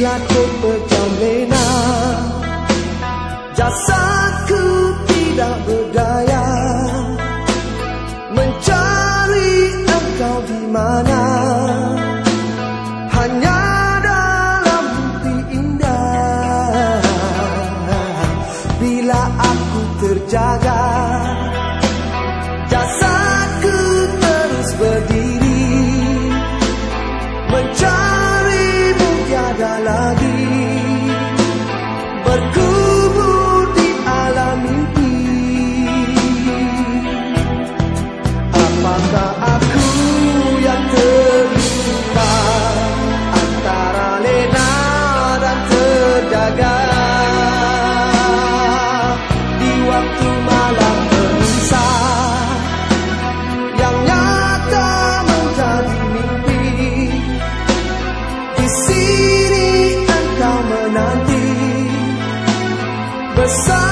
la copa tan llena, ya sabes. Bersama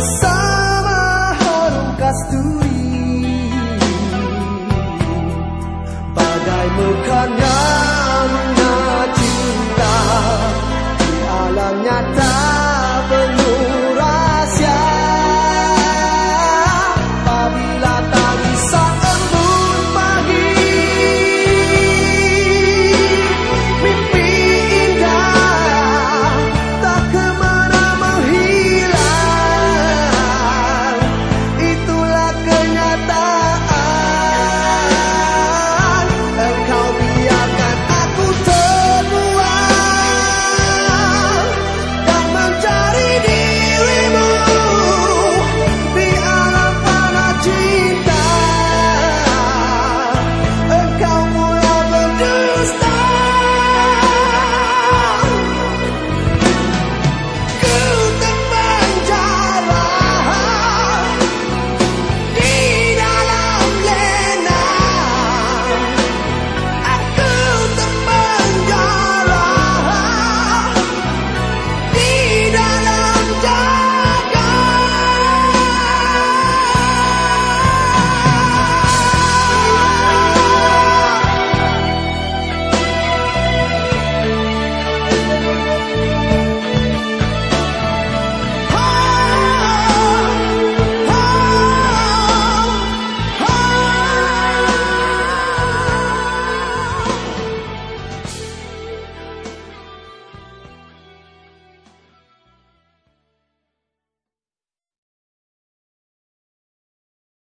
bersama harum kasturi bagai mekanan